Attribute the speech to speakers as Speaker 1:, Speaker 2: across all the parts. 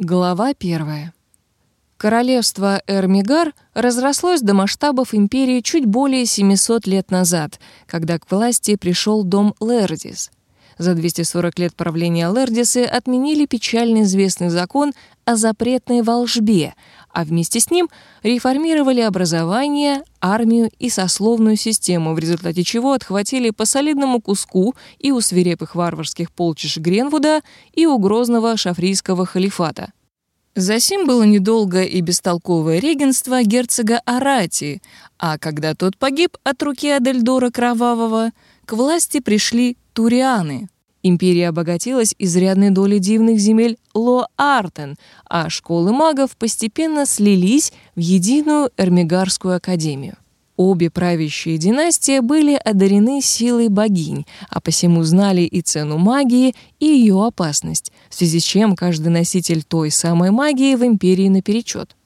Speaker 1: Глава первая. Королевство Эрмигар разрослось до масштабов империи чуть более 700 лет назад, когда к власти пришел дом Лердис. За 240 лет правления Лердисы отменили печально известный закон о запретной волжбе, а вместе с ним реформировали образование, армию и сословную систему, в результате чего отхватили по солидному куску и у свирепых варварских полчищ Гренвуда, и у грозного шафрийского халифата. Засим было недолго и бестолковое регенство герцога Арати, а когда тот погиб от руки Адельдора Кровавого, к власти пришли турианы — Империя обогатилась изрядной долей дивных земель Ло-Артен, а школы магов постепенно слились в единую Эрмигарскую академию. Обе правящие династии были одарены силой богинь, а посему знали и цену магии, и ее опасность, в связи с чем каждый носитель той самой магии в империи наперечет.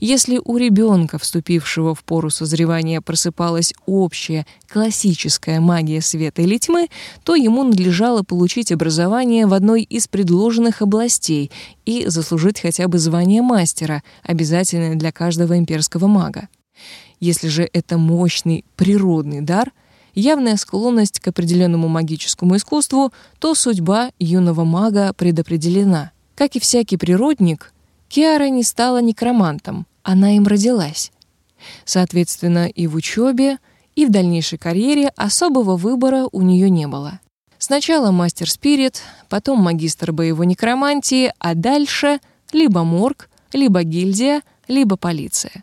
Speaker 1: Если у ребенка, вступившего в пору созревания, просыпалась общая классическая магия света или тьмы, то ему надлежало получить образование в одной из предложенных областей и заслужить хотя бы звание мастера, обязательное для каждого имперского мага. Если же это мощный природный дар, явная склонность к определенному магическому искусству, то судьба юного мага предопределена. Как и всякий природник — Киара не стала некромантом, она им родилась. Соответственно, и в учебе, и в дальнейшей карьере особого выбора у нее не было. Сначала мастер-спирит, потом магистр боевой некромантии, а дальше либо морг, либо гильдия, либо полиция.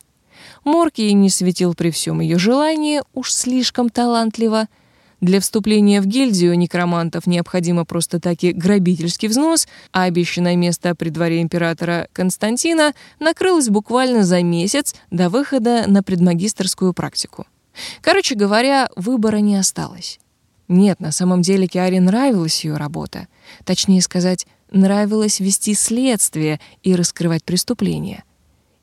Speaker 1: Морг ей не светил при всем ее желании, уж слишком талантливо — для вступления в гильдию некромантов необходимо просто-таки грабительский взнос, а обещанное место при дворе императора Константина накрылось буквально за месяц до выхода на предмагистрскую практику. Короче говоря, выбора не осталось. Нет, на самом деле Киаре нравилась ее работа. Точнее сказать, нравилось вести следствие и раскрывать преступления.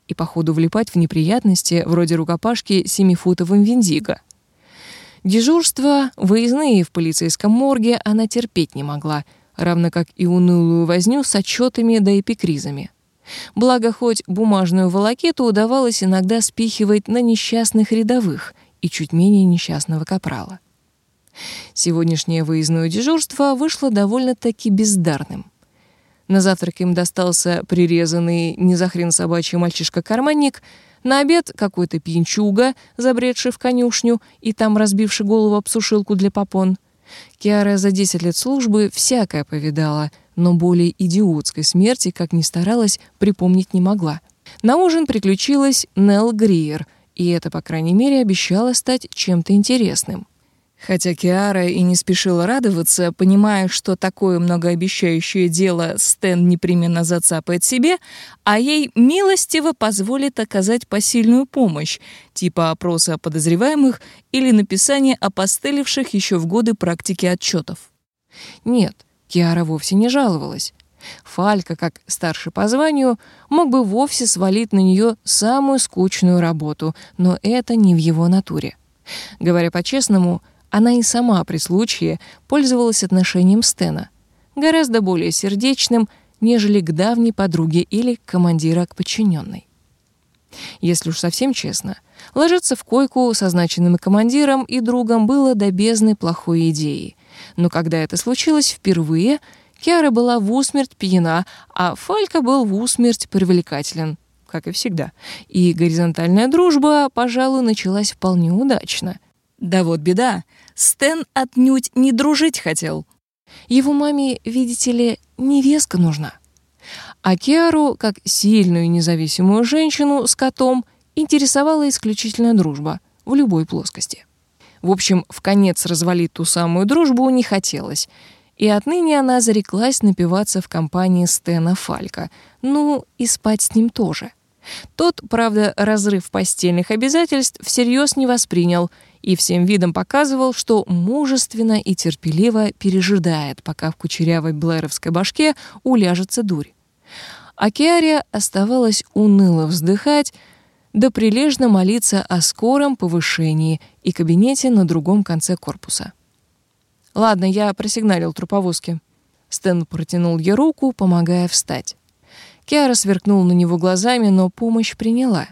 Speaker 1: И по ходу влипать в неприятности вроде рукопашки семифутовым виндиго — Дежурства, выездные в полицейском морге она терпеть не могла, равно как и унылую возню с отчетами да эпикризами. Благо, хоть бумажную волокету удавалось иногда спихивать на несчастных рядовых и чуть менее несчастного капрала. Сегодняшнее выездное дежурство вышло довольно-таки бездарным. На завтрак им достался прирезанный не за хрен собачий мальчишка-карманник — на обед какой-то пьянчуга, забредший в конюшню и там разбивший голову об сушилку для попон. Киара за 10 лет службы всякое повидала, но более идиотской смерти, как ни старалась, припомнить не могла. На ужин приключилась Нелл Гриер, и это, по крайней мере, обещало стать чем-то интересным. Хотя Киара и не спешила радоваться, понимая, что такое многообещающее дело Стэн непременно зацапает себе, а ей милостиво позволит оказать посильную помощь, типа опроса подозреваемых или написания опостылевших еще в годы практики отчетов. Нет, Киара вовсе не жаловалась. Фалька, как старший по званию, мог бы вовсе свалить на нее самую скучную работу, но это не в его натуре. Говоря по-честному, она и сама при случае пользовалась отношением Стена, гораздо более сердечным, нежели к давней подруге или командира к подчиненной. Если уж совсем честно, ложиться в койку с означенным командиром и другом было до бездны плохой идеей. Но когда это случилось впервые, Киара была в усмерть пьяна, а Фалька был в усмерть привлекателен, как и всегда. И горизонтальная дружба, пожалуй, началась вполне удачно. Да вот беда. Стэн отнюдь не дружить хотел. Его маме, видите ли, невестка нужна. А Киару, как сильную и независимую женщину с котом, интересовала исключительно дружба в любой плоскости. В общем, в конец развалить ту самую дружбу не хотелось, и отныне она зареклась напиваться в компании Стена Фалька, ну и спать с ним тоже. Тот, правда, разрыв постельных обязательств всерьез не воспринял и всем видом показывал, что мужественно и терпеливо пережидает, пока в кучерявой блэровской башке уляжется дурь. А Киаре оставалось уныло вздыхать, да прилежно молиться о скором повышении и кабинете на другом конце корпуса. «Ладно, я просигналил труповозке». Стэн протянул ей руку, помогая встать. Киара сверкнула на него глазами, но помощь приняла.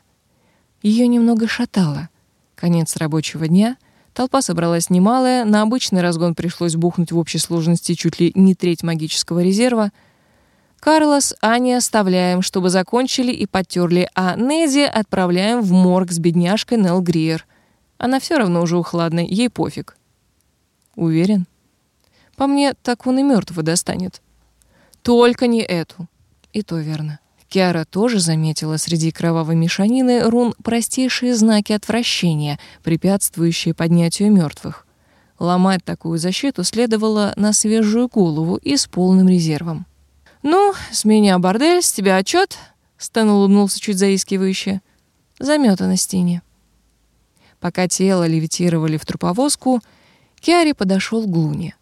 Speaker 1: Ее немного шатало. Конец рабочего дня, толпа собралась немалая, на обычный разгон пришлось бухнуть в общей сложности чуть ли не треть магического резерва. Карлос, Ани оставляем, чтобы закончили и подтерли, а Нези отправляем в морг с бедняжкой Нелл Гриер. Она все равно уже ухладной, ей пофиг. Уверен? По мне, так он и мертвого достанет. Только не эту. И то верно. Киара тоже заметила среди кровавой мешанины рун простейшие знаки отвращения, препятствующие поднятию мертвых. Ломать такую защиту следовало на свежую голову и с полным резервом. «Ну, с меня бордель, с тебя отчет», — Стэн улыбнулся чуть заискивающе. «Замёта стене». Пока тело левитировали в труповозку, Киаре подошел к Глуне.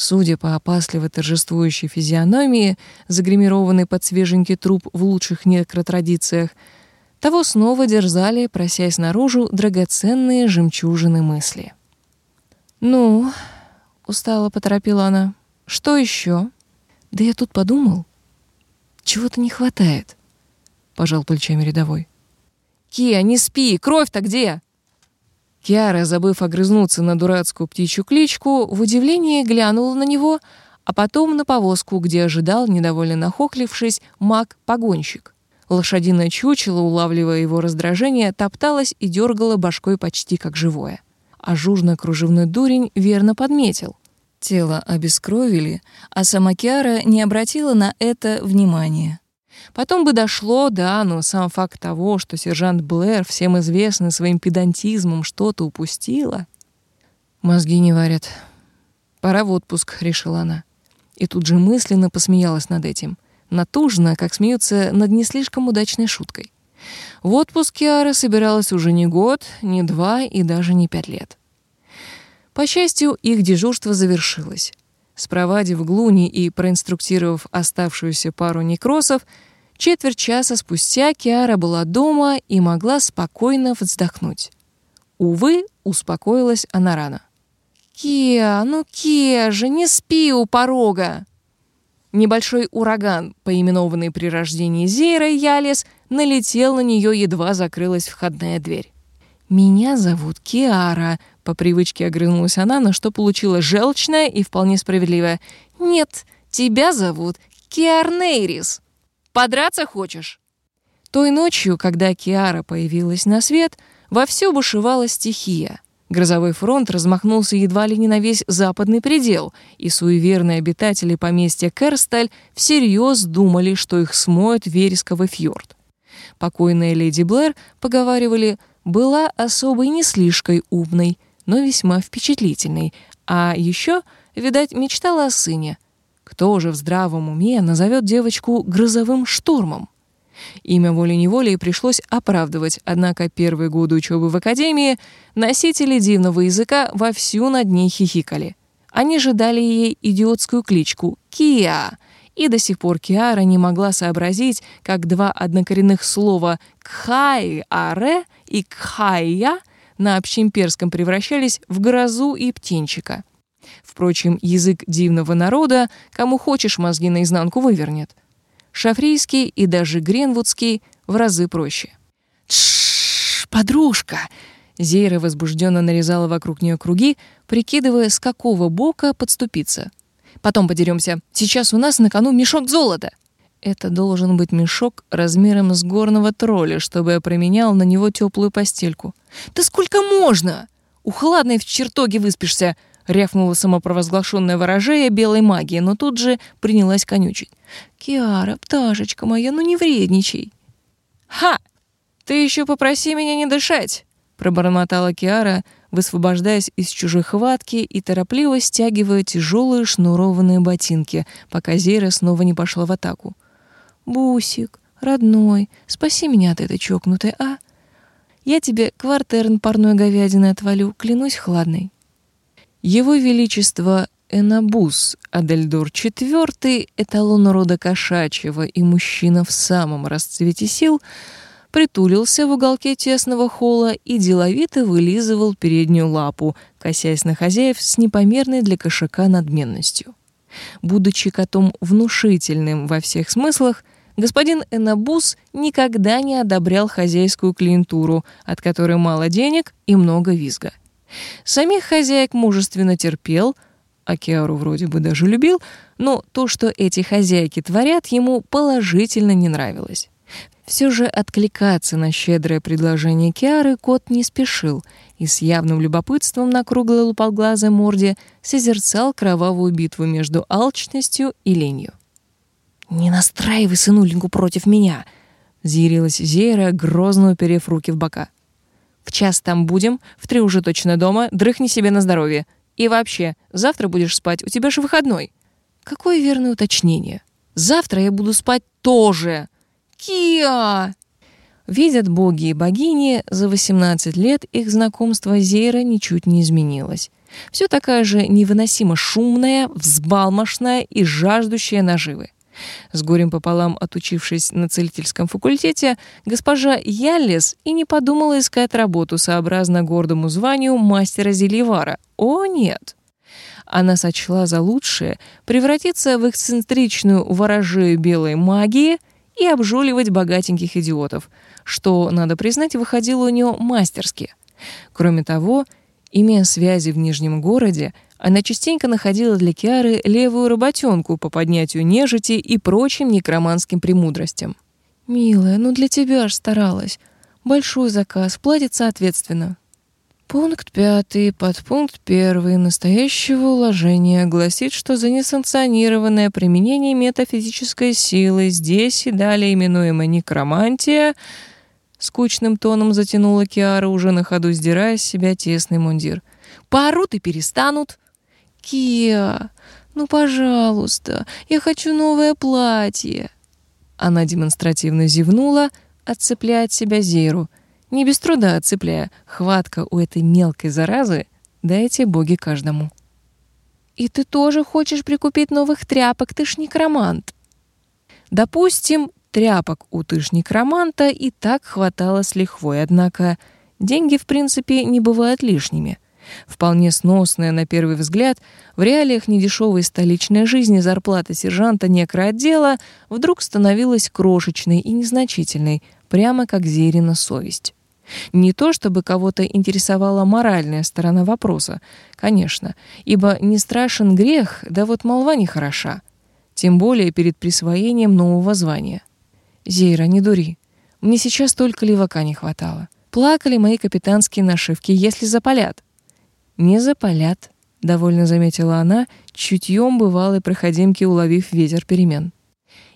Speaker 1: Судя по опасливо торжествующей физиономии, загримированной под свеженький труп в лучших некротрадициях, того снова дерзали, просясь наружу, драгоценные жемчужины мысли. «Ну?» — устало поторопила она. «Что еще?» «Да я тут подумал. Чего-то не хватает», — пожал плечами рядовой. «Кия, не спи! Кровь-то где?» Киара, забыв огрызнуться на дурацкую птичью кличку, в удивлении глянула на него, а потом на повозку, где ожидал, недовольно нахохлившись, маг-погонщик. Лошадиное чучело, улавливая его раздражение, топталось и дергало башкой почти как живое. А жужно-кружевной дурень верно подметил. Тело обескровили, а сама Киара не обратила на это внимания. Потом бы дошло, да, но сам факт того, что сержант Блэр, всем известный своим педантизмом, что-то упустила... Мозги не варят. Пора в отпуск, решила она. И тут же мысленно посмеялась над этим. Натужно, как смеются над не слишком удачной шуткой. В отпуск Киара собиралась уже не год, не два и даже не пять лет. По счастью, их дежурство завершилось. Спровадив Глуни и проинструктировав оставшуюся пару некросов, Четверть часа спустя Киара была дома и могла спокойно вздохнуть. Увы, успокоилась она рано. «Киа, ну Киа же, не спи у порога!» Небольшой ураган, поименованный при рождении Зейра Ялес, налетел на нее, едва закрылась входная дверь. «Меня зовут Киара», — по привычке огрызнулась она, на что получила желчное и вполне справедливое. «Нет, тебя зовут Киарнейрис». Подраться хочешь?» Той ночью, когда Киара появилась на свет, вовсю бушевала стихия. Грозовой фронт размахнулся едва ли не на весь западный предел, и суеверные обитатели поместья Керсталь всерьез думали, что их смоет вересковый фьорд. Покойная леди Блэр, поговаривали, была особой не слишком умной, но весьма впечатлительной, а еще, видать, мечтала о сыне — кто же в здравом уме назовет девочку грозовым штормом? Имя волей-неволей пришлось оправдывать, однако первые годы учебы в академии носители дивного языка вовсю над ней хихикали. Они же дали ей идиотскую кличку «Киа», и до сих пор Киара не могла сообразить, как два однокоренных слова «кхай-аре» и «кхайя» на общеимперском превращались в грозу и птенчика. Впрочем, язык дивного народа, кому хочешь, мозги наизнанку вывернет. Шафрийский и даже гренвудский в разы проще. «Тш, подружка!» Зейра возбужденно нарезала вокруг нее круги, прикидывая, с какого бока подступиться. «Потом подеремся. Сейчас у нас на кону мешок золота!» Это должен быть мешок размером с горного тролля, чтобы я променял на него теплую постельку. «Да сколько можно? У хладной в чертоге выспишься!» Рявкнула самопровозглашенная ворожея белой магии, но тут же принялась конючить. «Киара, пташечка моя, ну не вредничай!» «Ха! Ты еще попроси меня не дышать!» пробормотала Киара, высвобождаясь из чужой хватки и торопливо стягивая тяжелые шнурованные ботинки, пока Зейра снова не пошла в атаку. «Бусик, родной, спаси меня от этой чокнутой, а? Я тебе квартерн парной говядины отвалю, клянусь хладной». Его Величество Энабус Адельдор IV, эталон рода кошачьего и мужчина в самом расцвете сил, притулился в уголке тесного холла и деловито вылизывал переднюю лапу, косясь на хозяев с непомерной для кошака надменностью. Будучи котом внушительным во всех смыслах, господин Энабус никогда не одобрял хозяйскую клиентуру, от которой мало денег и много визга. Самих хозяек мужественно терпел, а Киару вроде бы даже любил, но то, что эти хозяйки творят, ему положительно не нравилось. Все же откликаться на щедрое предложение Киары кот не спешил и с явным любопытством на круглой луполглазой морде созерцал кровавую битву между алчностью и ленью. «Не настраивай сынуленьку против меня!» — взъярилась Зейра, грозно уперев руки в бока. «В час там будем, в три уже точно дома, дрыхни себе на здоровье. И вообще, завтра будешь спать, у тебя же выходной». Какое верное уточнение. «Завтра я буду спать тоже!» «Киа!» Видят боги и богини, за 18 лет их знакомство Зейра ничуть не изменилось. Все такая же невыносимо шумная, взбалмошная и жаждущая наживы. С горем пополам отучившись на целительском факультете, госпожа Яллес и не подумала искать работу сообразно гордому званию мастера зельевара. О, нет! Она сочла за лучшее превратиться в эксцентричную ворожею белой магии и обжуливать богатеньких идиотов, что, надо признать, выходило у нее мастерски. Кроме того, имея связи в Нижнем городе, она частенько находила для Киары левую работенку по поднятию нежити и прочим некроманским премудростям. «Милая, ну для тебя ж старалась. Большой заказ, платит соответственно». Пункт пятый, подпункт первый настоящего уложения гласит, что за несанкционированное применение метафизической силы здесь и далее именуемая некромантия, скучным тоном затянула Киара, уже на ходу сдирая с себя тесный мундир. «Поорут и перестанут!» «Киа, ну, пожалуйста, я хочу новое платье!» Она демонстративно зевнула, отцепляя от себя Зейру. Не без труда отцепляя. Хватка у этой мелкой заразы дайте боги каждому. «И ты тоже хочешь прикупить новых тряпок, ты ж некромант!» Допустим, тряпок у тыш некроманта и так хватало с лихвой, однако деньги, в принципе, не бывают лишними — Вполне сносная на первый взгляд, в реалиях недешевой столичной жизни зарплата сержанта некроотдела вдруг становилась крошечной и незначительной, прямо как Зерина совесть. Не то чтобы кого-то интересовала моральная сторона вопроса, конечно, ибо не страшен грех, да вот молва не хороша, тем более перед присвоением нового звания. «Зейра, не дури. Мне сейчас только левака не хватало. Плакали мои капитанские нашивки, если запалят не запалят», — довольно заметила она, чутьем бывалой проходимки уловив ветер перемен.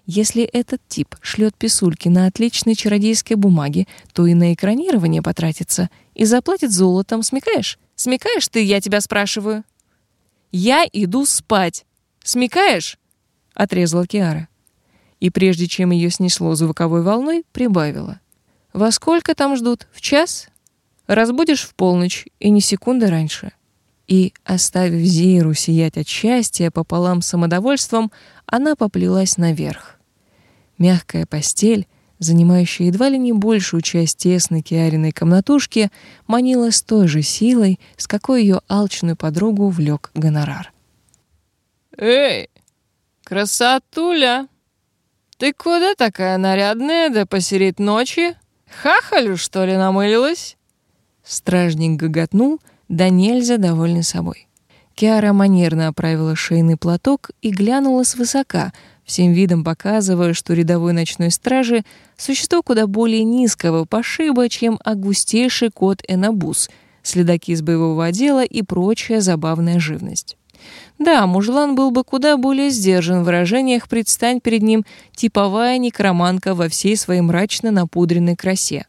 Speaker 1: «Если этот тип шлет писульки на отличной чародейской бумаге, то и на экранирование потратится и заплатит золотом, смекаешь? Смекаешь ты, я тебя спрашиваю?» «Я иду спать. Смекаешь?» — отрезала Киара. И прежде чем ее снесло звуковой волной, прибавила. «Во сколько там ждут? В час?» Разбудишь в полночь и ни секунды раньше. И, оставив Зиру сиять от счастья пополам самодовольством, она поплелась наверх. Мягкая постель, занимающая едва ли не большую часть тесной Киариной комнатушки, манила с той же силой, с какой ее алчную подругу влек гонорар.
Speaker 2: «Эй, красотуля! Ты куда такая нарядная да посередь ночи? Хахалю, что ли, намылилась?»
Speaker 1: Стражник гоготнул, да нельзя довольный собой. Киара манерно оправила шейный платок и глянула свысока, всем видом показывая, что рядовой ночной стражи — существо куда более низкого пошиба, чем агустейший кот Энабус, следаки из боевого отдела и прочая забавная живность. Да, мужлан был бы куда более сдержан в выражениях «предстань перед ним типовая некроманка во всей своей мрачно напудренной красе».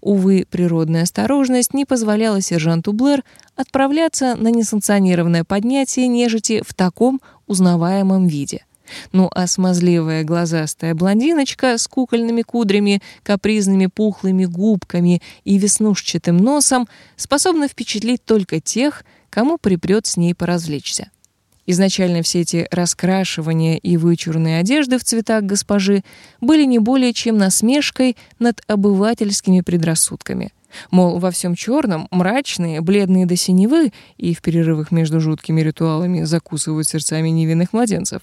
Speaker 1: Увы, природная осторожность не позволяла сержанту Блэр отправляться на несанкционированное поднятие нежити в таком узнаваемом виде. Ну а смазливая глазастая блондиночка с кукольными кудрями, капризными пухлыми губками и веснушчатым носом способна впечатлить только тех, кому припрет с ней поразвлечься. Изначально все эти раскрашивания и вычурные одежды в цветах госпожи были не более чем насмешкой над обывательскими предрассудками. Мол, во всем черном, мрачные, бледные до синевы и в перерывах между жуткими ритуалами закусывают сердцами невинных младенцев.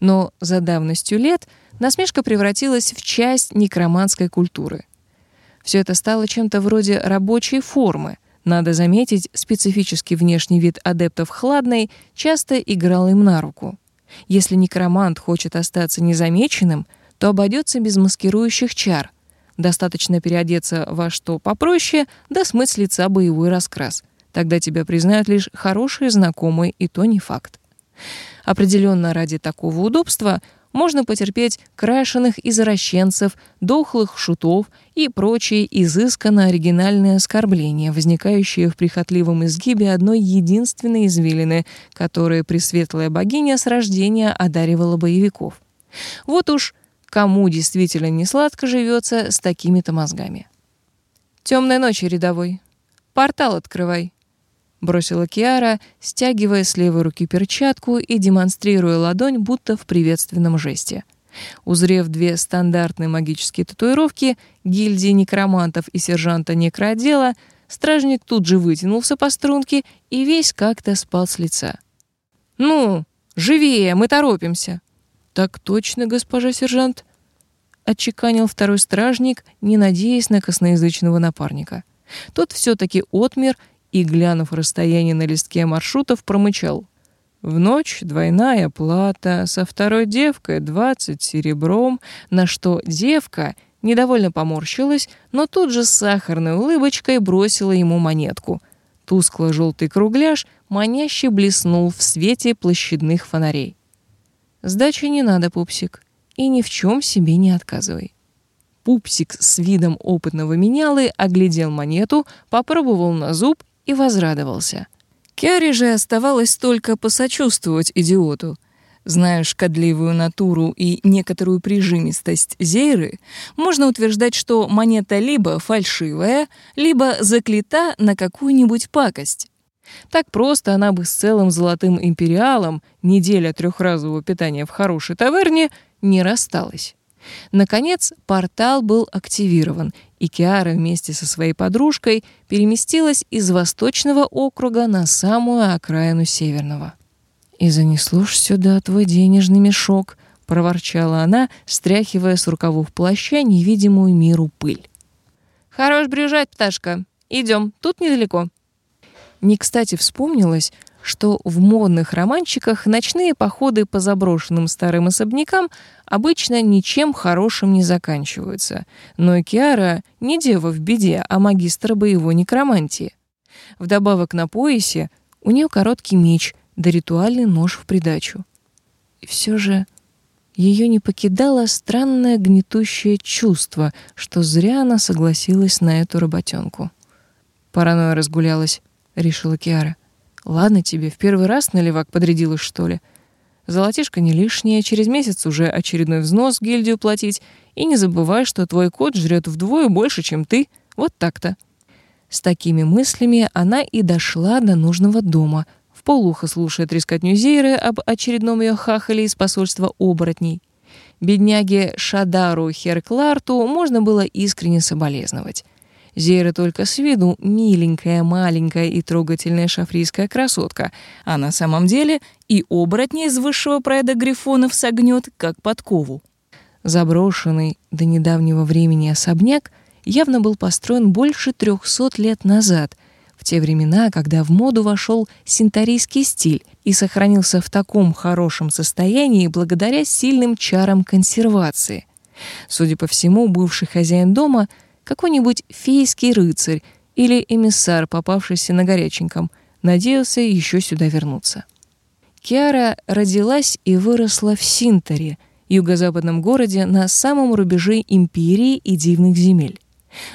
Speaker 1: Но за давностью лет насмешка превратилась в часть некроманской культуры. Все это стало чем-то вроде рабочей формы. Надо заметить, специфический внешний вид адептов хладной часто играл им на руку. Если некромант хочет остаться незамеченным, то обойдется без маскирующих чар. Достаточно переодеться во что попроще, да смыть с лица боевой раскрас. Тогда тебя признают лишь хорошие знакомые, и то не факт. Определенно ради такого удобства можно потерпеть крашеных извращенцев, дохлых шутов и прочие изысканно оригинальные оскорбления, возникающие в прихотливом изгибе одной единственной извилины, которая пресветлая богиня с рождения одаривала боевиков. Вот уж кому действительно не сладко живется с такими-то мозгами. Темной ночи, рядовой. Портал открывай бросила Киара, стягивая с левой руки перчатку и демонстрируя ладонь, будто в приветственном жесте. Узрев две стандартные магические татуировки гильдии некромантов и сержанта некроотдела, стражник тут же вытянулся по струнке и весь как-то спал с лица. «Ну, живее, мы торопимся!» «Так точно, госпожа сержант!» — отчеканил второй стражник, не надеясь на косноязычного напарника. Тот все-таки отмер и, глянув расстояние на листке маршрутов, промычал. В ночь двойная плата, со второй девкой двадцать серебром, на что девка недовольно поморщилась, но тут же с сахарной улыбочкой бросила ему монетку. Тускло-желтый кругляш маняще блеснул в свете площадных фонарей. «Сдачи не надо, пупсик, и ни в чем себе не отказывай». Пупсик с видом опытного менялы оглядел монету, попробовал на зуб и возрадовался. Киаре же оставалось только посочувствовать идиоту. Зная шкодливую натуру и некоторую прижимистость Зейры, можно утверждать, что монета либо фальшивая, либо заклята на какую-нибудь пакость. Так просто она бы с целым золотым империалом, неделя трехразового питания в хорошей таверне, не рассталась. Наконец, портал был активирован, и Киара вместе со своей подружкой переместилась из восточного округа на самую окраину северного. «И занесло ж сюда твой денежный мешок», — проворчала она, стряхивая с рукавов плаща невидимую миру пыль.
Speaker 2: «Хорош брюжать, пташка. Идем, тут недалеко».
Speaker 1: Не кстати вспомнилось, что в модных романчиках ночные походы по заброшенным старым особнякам обычно ничем хорошим не заканчиваются. Но Киара не дева в беде, а магистр боевой некромантии. Вдобавок на поясе у нее короткий меч, да ритуальный нож в придачу. И все же ее не покидало странное гнетущее чувство, что зря она согласилась на эту работенку. «Паранойя разгулялась», — решила Киара. Ладно тебе, в первый раз наливак подрядилась, что ли? Золотишко не лишнее, через месяц уже очередной взнос гильдию платить. И не забывай, что твой кот жрет вдвое больше, чем ты. Вот так-то. С такими мыслями она и дошла до нужного дома, в полухо слушая трескотню Зейры об очередном ее хахале из посольства оборотней. Бедняге Шадару Херкларту можно было искренне соболезновать. Зейра только с виду миленькая, маленькая и трогательная шафрийская красотка, а на самом деле и оборотня из высшего прайда грифонов согнет, как подкову. Заброшенный до недавнего времени особняк явно был построен больше трехсот лет назад, в те времена, когда в моду вошел синтарийский стиль и сохранился в таком хорошем состоянии благодаря сильным чарам консервации. Судя по всему, бывший хозяин дома — какой-нибудь фейский рыцарь или эмиссар, попавшийся на горяченьком, надеялся еще сюда вернуться. Киара родилась и выросла в Синтаре, юго-западном городе на самом рубеже империи и дивных земель.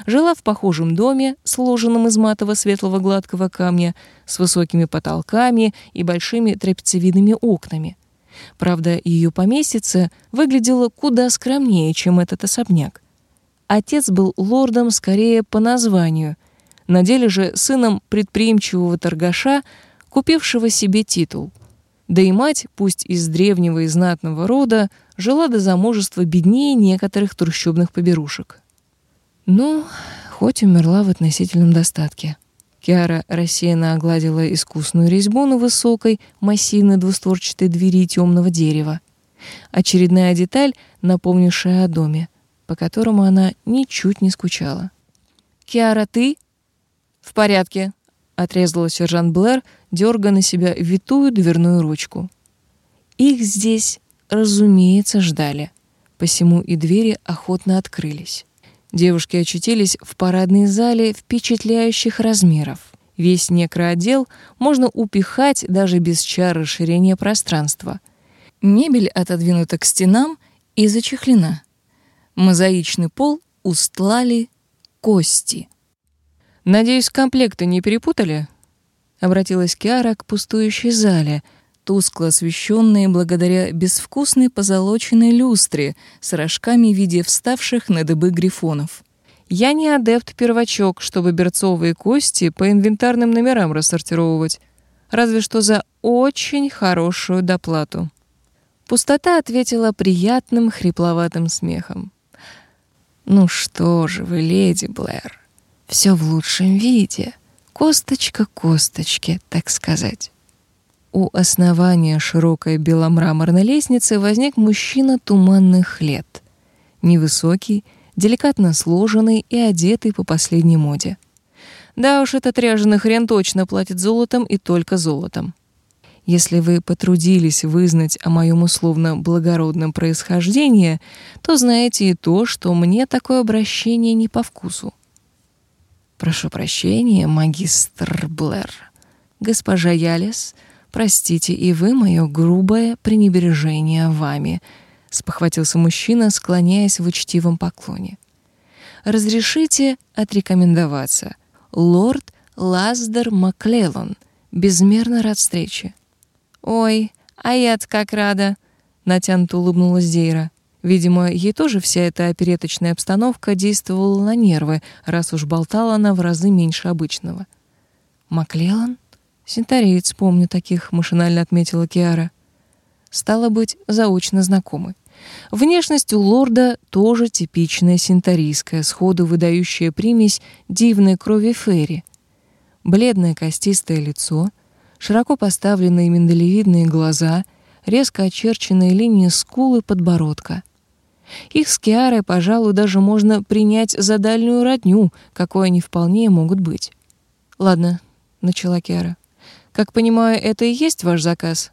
Speaker 1: Жила в похожем доме, сложенном из матового светлого гладкого камня, с высокими потолками и большими трапециевидными окнами. Правда, ее поместье выглядело куда скромнее, чем этот особняк. Отец был лордом скорее по названию, на деле же сыном предприимчивого торгаша, купившего себе титул. Да и мать, пусть из древнего и знатного рода, жила до замужества беднее некоторых трущобных поберушек. Ну, хоть умерла в относительном достатке. Киара рассеянно огладила искусную резьбу на высокой, массивной двустворчатой двери темного дерева. Очередная деталь, напомнившая о доме, по которому она ничуть не скучала. «Киара, ты?» «В порядке», — отрезала сержант Блэр, дергая на себя витую дверную ручку. Их здесь, разумеется, ждали, посему и двери охотно открылись. Девушки очутились в парадной зале впечатляющих размеров. Весь некроотдел можно упихать даже без чар расширения пространства. Мебель отодвинута к стенам и зачехлена. Мозаичный пол устлали кости.
Speaker 2: «Надеюсь, комплекты не перепутали?» — обратилась Киара к пустующей зале, тускло освещенной благодаря безвкусной позолоченной люстре с рожками в виде вставших на дыбы грифонов. Я не адепт-первачок, чтобы берцовые кости по инвентарным номерам рассортировывать, разве что за очень хорошую доплату. Пустота ответила приятным хрипловатым смехом.
Speaker 1: «Ну что же вы, леди Блэр, все в лучшем виде, косточка косточки, так сказать». У основания широкой беломраморной лестницы возник мужчина туманных лет. Невысокий, деликатно сложенный и одетый по последней моде. Да уж, этот ряженый хрен точно платит золотом и только золотом. Если вы потрудились вызнать о моем условно благородном происхождении, то знаете и то, что мне такое обращение не по вкусу. Прошу прощения, магистр Блэр. Госпожа Ялис, простите и вы мое грубое пренебрежение вами —— спохватился мужчина, склоняясь в учтивом поклоне. «Разрешите отрекомендоваться. Лорд Лаздер Маклеллон. Безмерно рад встрече».
Speaker 2: «Ой, а я как рада!» — натянуто улыбнулась Дейра. Видимо, ей тоже вся эта опереточная обстановка действовала на нервы, раз уж болтала она в разы меньше обычного.
Speaker 1: «Маклеллан?» «Синтареец, помню таких», — машинально отметила Киара. Стало быть, заочно знакомы. Внешность у лорда тоже типичная синтарийская, сходу выдающая примесь дивной крови Ферри. Бледное костистое лицо, широко поставленные миндалевидные глаза, резко очерченные линии скулы подбородка. Их с Киарой, пожалуй, даже можно принять за дальнюю родню, какой они вполне могут быть. «Ладно», — начала Киара. «Как понимаю, это и есть ваш заказ?»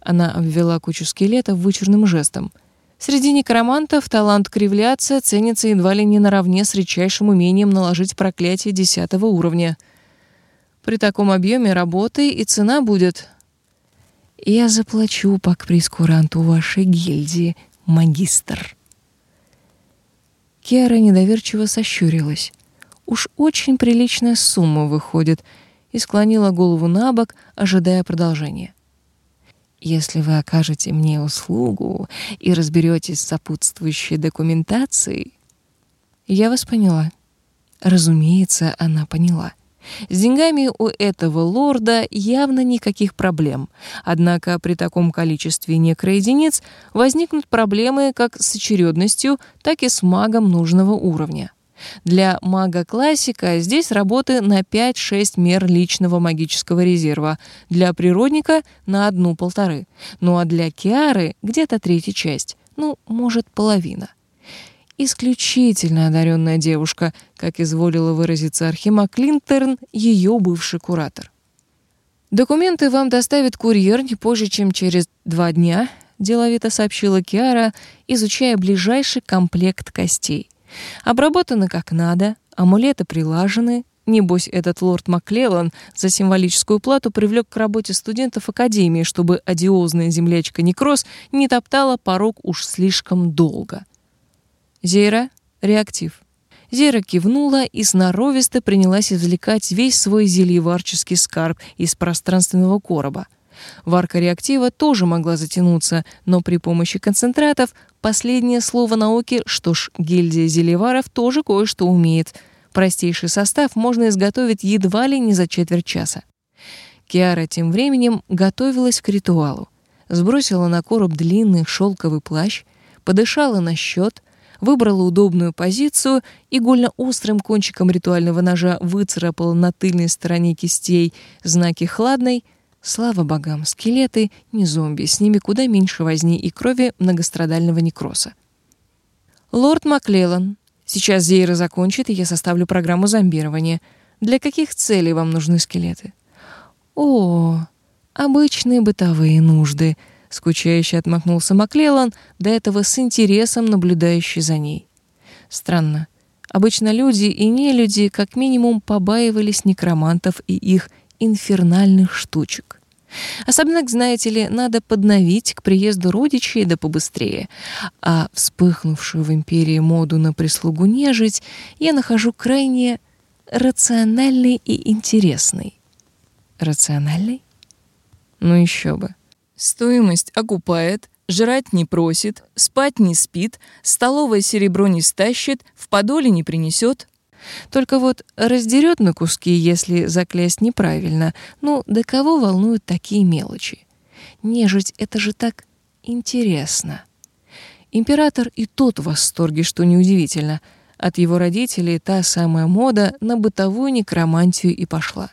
Speaker 1: Она обвела кучу скелетов вычурным жестом — Среди некромантов талант кривляться ценится едва ли не наравне с редчайшим умением наложить проклятие десятого уровня. При таком объеме работы и цена будет... Я заплачу по прескуранту вашей гильдии, магистр. Кера недоверчиво сощурилась. Уж очень приличная сумма выходит, и склонила голову на бок, ожидая продолжения. Если вы окажете мне услугу и разберетесь с сопутствующей документацией, я вас поняла. Разумеется, она поняла. С деньгами у этого лорда явно никаких проблем. Однако при таком количестве некроединиц возникнут проблемы как с очередностью, так и с магом нужного уровня. Для мага-классика здесь работы на 5-6 мер личного магического резерва, для природника — на одну-полторы, ну а для Киары — где-то третья часть, ну, может, половина. Исключительно одаренная девушка, как изволила выразиться Архима Клинтерн, ее бывший куратор. «Документы вам доставит курьер не позже, чем через два дня», — деловито сообщила Киара, изучая ближайший комплект костей. Обработаны как надо, амулеты прилажены. Небось, этот лорд Маклеллан за символическую плату привлек к работе студентов Академии, чтобы одиозная землячка Некрос не топтала порог уж слишком долго. Зейра — реактив. Зейра кивнула и сноровисто принялась извлекать весь свой зельеварческий скарб из пространственного короба. Варка реактива тоже могла затянуться, но при помощи концентратов последнее слово науки, что ж, гильдия зелеваров тоже кое-что умеет. Простейший состав можно изготовить едва ли не за четверть часа. Киара тем временем готовилась к ритуалу. Сбросила на короб длинный шелковый плащ, подышала на счет, выбрала удобную позицию, игольно острым кончиком ритуального ножа выцарапала на тыльной стороне кистей знаки хладной, Слава богам, скелеты не зомби, с ними куда меньше возни и крови многострадального некроса. Лорд Маклеллан, сейчас Зейра закончит, и я составлю программу зомбирования. Для каких целей вам нужны скелеты? О, обычные бытовые нужды, скучающе отмахнулся Маклеллан, до этого с интересом наблюдающий за ней. Странно. Обычно люди и нелюди как минимум побаивались некромантов и их инфернальных штучек. Особенно, знаете ли, надо подновить к приезду родичей да побыстрее. А вспыхнувшую в империи моду на прислугу нежить я нахожу крайне рациональной и интересной. Рациональной? Ну еще бы. Стоимость окупает, жрать не просит, спать не спит, столовое серебро не стащит, в подоле не принесет, только вот раздерет на куски, если заклясть неправильно. Ну, да кого волнуют такие мелочи? Нежить — это же так интересно. Император и тот в восторге, что неудивительно. От его родителей та самая мода на бытовую некромантию и пошла.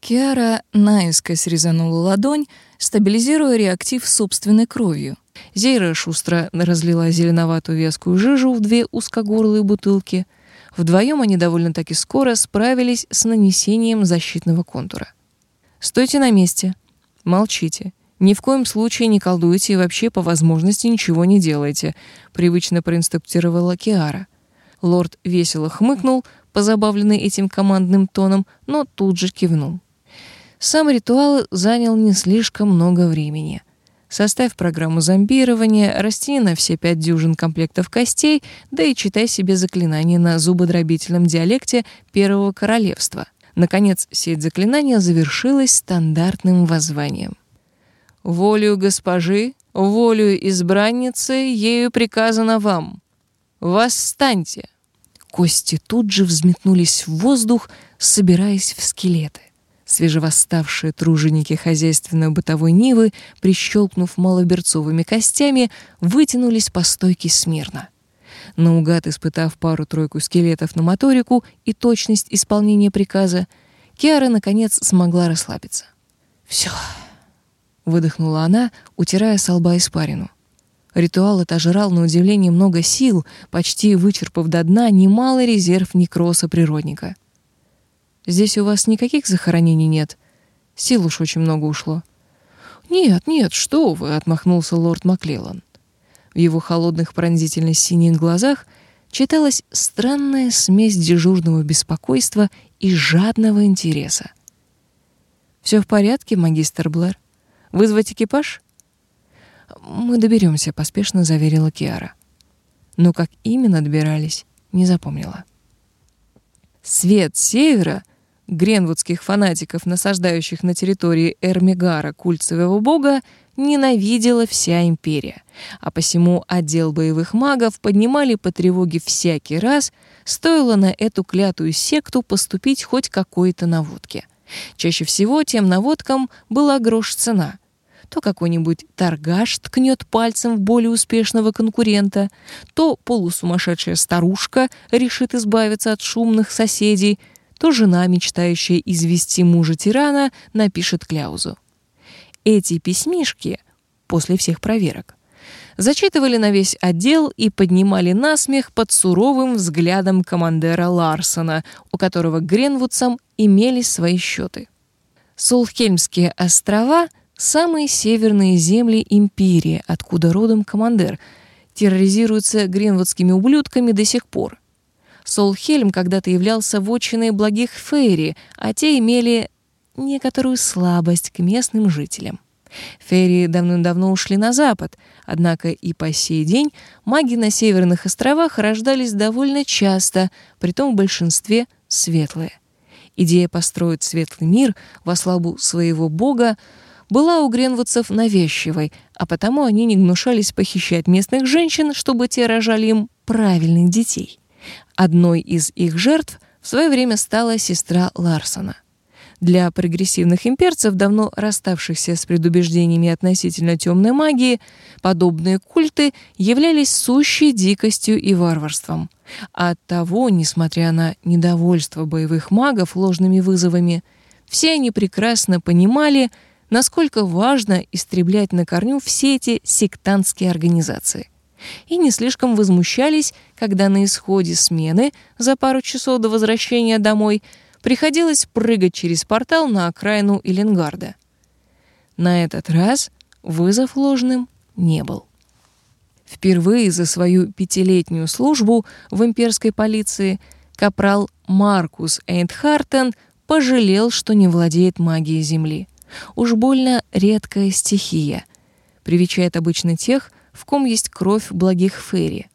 Speaker 1: Киара наискось резанула ладонь, стабилизируя реактив собственной кровью. Зейра шустро разлила зеленоватую вязкую жижу в две узкогорлые бутылки — Вдвоем они довольно-таки скоро справились с нанесением защитного контура. «Стойте на месте. Молчите. Ни в коем случае не колдуйте и вообще по возможности ничего не делайте», — привычно проинструктировала Киара. Лорд весело хмыкнул, позабавленный этим командным тоном, но тут же кивнул. Сам ритуал занял не слишком много времени. Составь программу зомбирования, растяни на все пять дюжин комплектов костей, да и читай себе заклинания на зубодробительном диалекте Первого Королевства. Наконец, сеть заклинания завершилась стандартным воззванием. «Волю госпожи, волю избранницы, ею приказано вам. Восстаньте!» Кости тут же взметнулись в воздух, собираясь в скелеты. Свежевосставшие труженики хозяйственно-бытовой Нивы, прищелкнув малоберцовыми костями, вытянулись по стойке смирно. Наугад испытав пару-тройку скелетов на моторику и точность исполнения приказа, Киара, наконец, смогла расслабиться. «Все», — выдохнула она, утирая с лба испарину. Ритуал отожрал на удивление много сил, почти вычерпав до дна немалый резерв некроса природника — Здесь у вас никаких захоронений нет? Сил уж очень много ушло». «Нет, нет, что вы!» — отмахнулся лорд Маклеллан. В его холодных пронзительно-синих глазах читалась странная смесь дежурного беспокойства и жадного интереса. «Все в порядке, магистр Блэр? Вызвать экипаж?» «Мы доберемся», — поспешно заверила Киара. Но как именно добирались, не запомнила. Свет севера — гренвудских фанатиков, насаждающих на территории Эрмигара культ своего бога, ненавидела вся империя, а посему отдел боевых магов поднимали по тревоге всякий раз, стоило на эту клятую секту поступить хоть какой-то наводке. Чаще всего тем наводкам была грош цена. То какой-нибудь торгаш ткнет пальцем в более успешного конкурента, то полусумасшедшая старушка решит избавиться от шумных соседей — то жена, мечтающая извести мужа-тирана, напишет кляузу. Эти письмишки, после всех проверок, зачитывали на весь отдел и поднимали насмех под суровым взглядом командира Ларсона, у которого Гренвудсом имелись свои счеты. Солхельмские острова — самые северные земли империи, откуда родом командир, терроризируются гренвудскими ублюдками до сих пор — Солхельм когда-то являлся вотчиной благих фейри, а те имели некоторую слабость к местным жителям. Фейри давным-давно ушли на запад, однако и по сей день маги на северных островах рождались довольно часто, притом в большинстве светлые. Идея построить светлый мир во славу своего бога была у гренвудцев навязчивой, а потому они не гнушались похищать местных женщин, чтобы те рожали им правильных детей. Одной из их жертв в свое время стала сестра Ларсона. Для прогрессивных имперцев, давно расставшихся с предубеждениями относительно темной магии, подобные культы являлись сущей дикостью и варварством. Оттого, несмотря на недовольство боевых магов ложными вызовами, все они прекрасно понимали, насколько важно истреблять на корню все эти сектантские организации. И не слишком возмущались, когда на исходе смены за пару часов до возвращения домой приходилось прыгать через портал на окраину Эленгарда. На этот раз вызов ложным не был. Впервые за свою пятилетнюю службу в имперской полиции капрал Маркус Эйнтхартен пожалел, что не владеет магией Земли. Уж больно редкая стихия. Привечает обычно тех, в ком есть кровь благих фейри.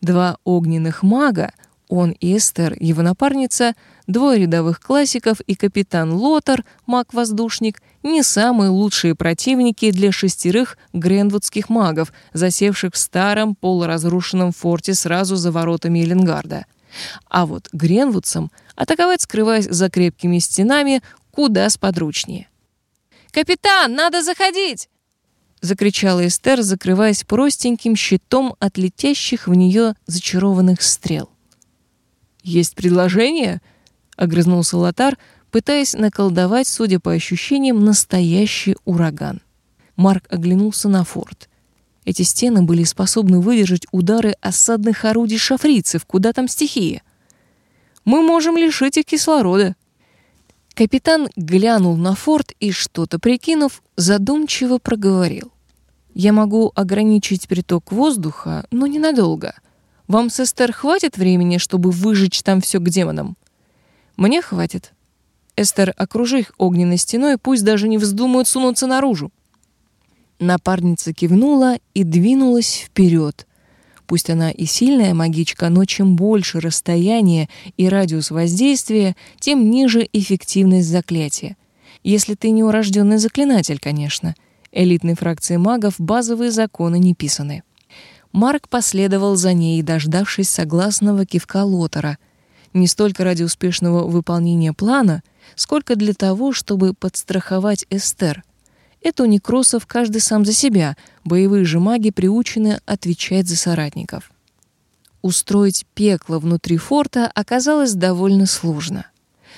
Speaker 1: Два огненных мага, он и Эстер, его напарница, двое рядовых классиков и капитан Лотар, маг-воздушник, не самые лучшие противники для шестерых гренвудских магов, засевших в старом полуразрушенном форте сразу за воротами Эленгарда. А вот гренвудцам атаковать, скрываясь за крепкими стенами, куда сподручнее. «Капитан, надо заходить!» — закричала Эстер, закрываясь простеньким щитом от летящих в нее зачарованных стрел. «Есть предложение?» — огрызнулся Лотар, пытаясь наколдовать, судя по ощущениям, настоящий ураган. Марк оглянулся на форт. Эти стены были способны выдержать удары осадных орудий шафрицев, куда там стихия. Мы можем лишить их кислорода. Капитан глянул на форт и, что-то прикинув, задумчиво проговорил. «Я могу ограничить приток воздуха, но ненадолго. Вам, сестер, хватит времени, чтобы выжечь там все к демонам?» «Мне хватит», Эстер, окружи их огненной стеной, пусть даже не вздумают сунуться наружу. Напарница кивнула и двинулась вперед. Пусть она и сильная магичка, но чем больше расстояние и радиус воздействия, тем ниже эффективность заклятия. Если ты не урожденный заклинатель, конечно. Элитной фракции магов базовые законы не писаны. Марк последовал за ней, дождавшись согласного кивка Лотера. Не столько ради успешного выполнения плана, сколько для того, чтобы подстраховать Эстер. Это у некросов каждый сам за себя, боевые же маги приучены отвечать за соратников. Устроить пекло внутри форта оказалось довольно сложно.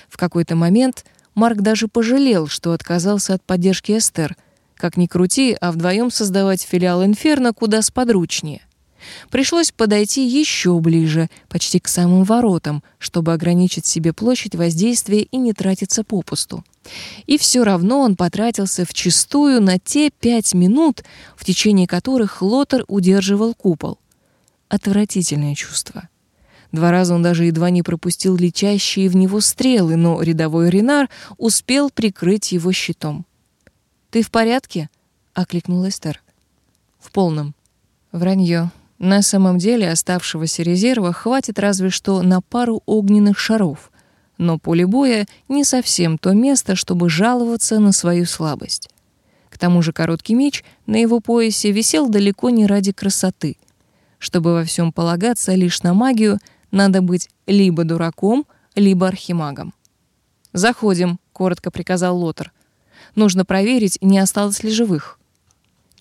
Speaker 1: В какой-то момент Марк даже пожалел, что отказался от поддержки Эстер. Как ни крути, а вдвоем создавать филиал Инферно куда сподручнее. Пришлось подойти еще ближе, почти к самым воротам, чтобы ограничить себе площадь воздействия и не тратиться попусту. И все равно он потратился вчистую на те пять минут, в течение которых Лотер удерживал купол. Отвратительное чувство. Два раза он даже едва не пропустил летящие в него стрелы, но рядовой Ренар успел прикрыть его щитом. «Ты в порядке?» — окликнул Эстер. «В полном». «Вранье», на самом деле оставшегося резерва хватит разве что на пару огненных шаров, но поле боя не совсем то место, чтобы жаловаться на свою слабость. К тому же короткий меч на его поясе висел далеко не ради красоты. Чтобы во всем полагаться лишь на магию, надо быть либо дураком, либо архимагом. «Заходим», — коротко приказал Лотер. «Нужно проверить, не осталось ли живых».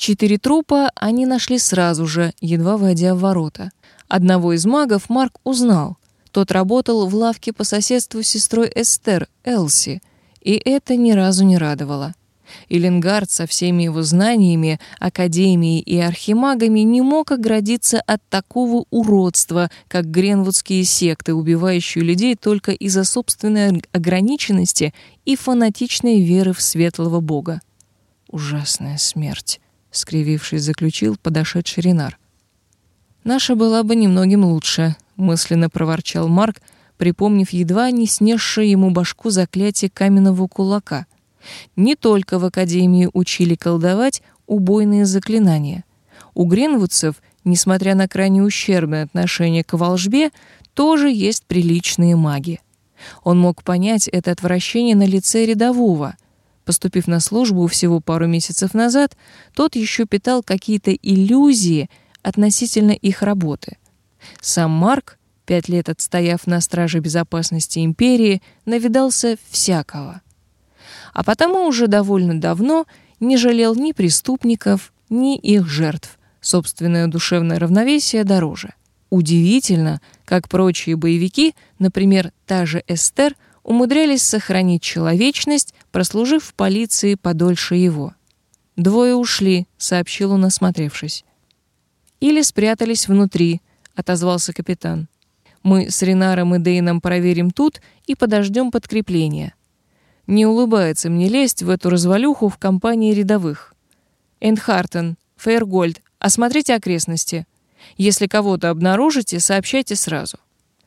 Speaker 1: Четыре трупа они нашли сразу же, едва войдя в ворота. Одного из магов Марк узнал. Тот работал в лавке по соседству с сестрой Эстер, Элси, и это ни разу не радовало. Иленгард со всеми его знаниями, академией и архимагами не мог оградиться от такого уродства, как гренвудские секты, убивающие людей только из-за собственной ограниченности и фанатичной веры в светлого бога. Ужасная смерть скривившись, заключил подошедший Ренар. Наша была бы немногим лучше, мысленно проворчал Марк, припомнив едва не снесшее ему башку заклятие каменного кулака. Не только в академии учили колдовать убойные заклинания. У гренвудцев, несмотря на крайне ущербное отношение к волжбе, тоже есть приличные маги. Он мог понять это отвращение на лице рядового, Поступив на службу всего пару месяцев назад, тот еще питал какие-то иллюзии относительно их работы. Сам Марк, пять лет отстояв на страже безопасности империи, навидался всякого. А потому уже довольно давно не жалел ни преступников, ни их жертв. Собственное душевное равновесие дороже. Удивительно, как прочие боевики, например, та же Эстер, умудрялись сохранить человечность, прослужив в полиции подольше его. «Двое ушли», — сообщил он, осмотревшись. «Или спрятались внутри», — отозвался капитан. «Мы с Ренаром и Дейном проверим тут и подождем подкрепления». Не улыбается мне лезть в эту развалюху в компании рядовых. Эндхартен, Фейргольд, осмотрите окрестности. Если кого-то обнаружите, сообщайте сразу.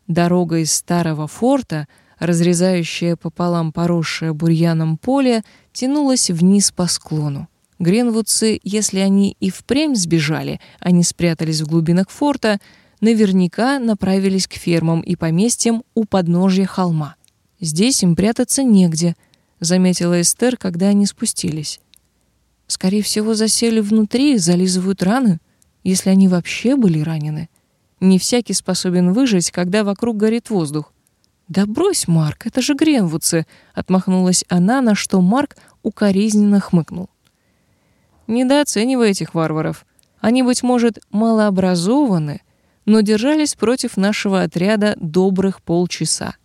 Speaker 1: Дорога из старого форта, разрезающая пополам поросшее бурьяном поле, тянулась вниз по склону. Гренвудцы, если они и впрямь сбежали, а не спрятались в глубинах форта, наверняка направились к фермам и поместьям у подножья холма. Здесь им прятаться негде, заметила Эстер, когда они спустились. Скорее всего, засели внутри и зализывают раны, если они вообще были ранены. Не всякий способен выжить, когда вокруг горит воздух. «Да брось, Марк, это же гренвудцы!» — отмахнулась она, на что Марк укоризненно хмыкнул. «Недооценивай этих варваров. Они, быть может, малообразованы, но держались против нашего отряда добрых полчаса.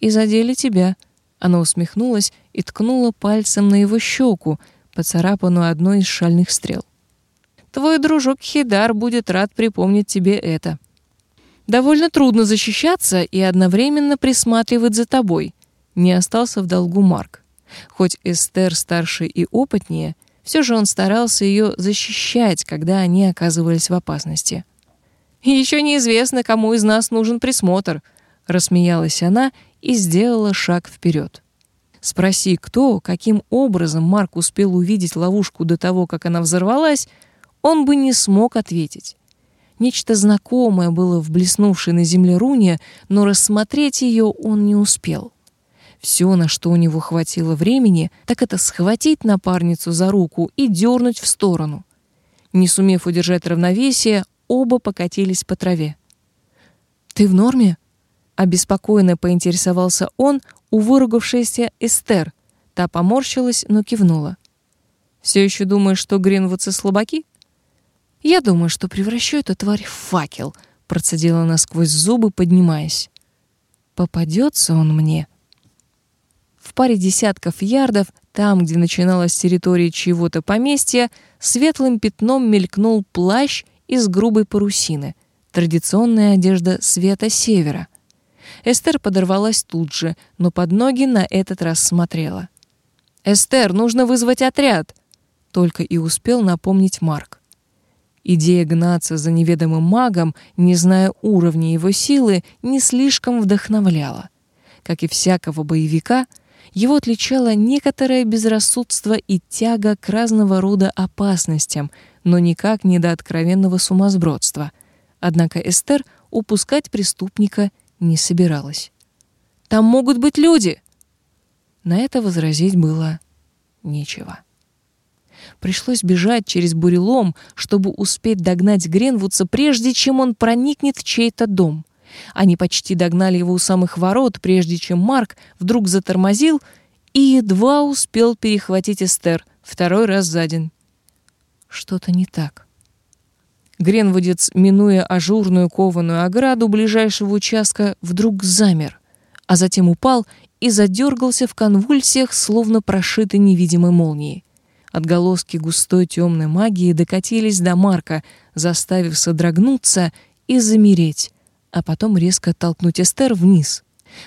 Speaker 1: И задели тебя». Она усмехнулась и ткнула пальцем на его щеку, поцарапанную одной из шальных стрел. Твой дружок Хидар будет рад припомнить тебе это. Довольно трудно защищаться и одновременно присматривать за тобой. Не остался в долгу Марк. Хоть Эстер старше и опытнее, все же он старался ее защищать, когда они оказывались в опасности. «Еще неизвестно, кому из нас нужен присмотр», — рассмеялась она и сделала шаг вперед. Спроси, кто, каким образом Марк успел увидеть ловушку до того, как она взорвалась, он бы не смог ответить. Нечто знакомое было в блеснувшей на земле руне, но рассмотреть ее он не успел. Все, на что у него хватило времени, так это схватить напарницу за руку и дернуть в сторону. Не сумев удержать равновесие, оба покатились по траве. «Ты в норме?» Обеспокоенно поинтересовался он у выругавшейся Эстер. Та поморщилась, но кивнула. «Все еще думаешь, что гринвудцы слабаки?» «Я думаю, что превращу эту тварь в факел», — процедила она сквозь зубы, поднимаясь. «Попадется он мне». В паре десятков ярдов, там, где начиналась территория чьего-то поместья, светлым пятном мелькнул плащ из грубой парусины, традиционная одежда света севера. Эстер подорвалась тут же, но под ноги на этот раз смотрела. «Эстер, нужно вызвать отряд!» Только и успел напомнить Марк. Идея гнаться за неведомым магом, не зная уровня его силы, не слишком вдохновляла. Как и всякого боевика, его отличало некоторое безрассудство и тяга к разного рода опасностям, но никак не до откровенного сумасбродства. Однако Эстер упускать преступника не собиралась. «Там могут быть люди!» На это возразить было нечего. Пришлось бежать через бурелом, чтобы успеть догнать Гренвудса, прежде чем он проникнет в чей-то дом. Они почти догнали его у самых ворот, прежде чем Марк вдруг затормозил и едва успел перехватить Эстер второй раз за день. Что-то не так. Гренвудец, минуя ажурную кованую ограду ближайшего участка, вдруг замер, а затем упал и задергался в конвульсиях, словно прошитый невидимой молнией. Отголоски густой темной магии докатились до Марка, заставив содрогнуться и замереть, а потом резко оттолкнуть Эстер вниз.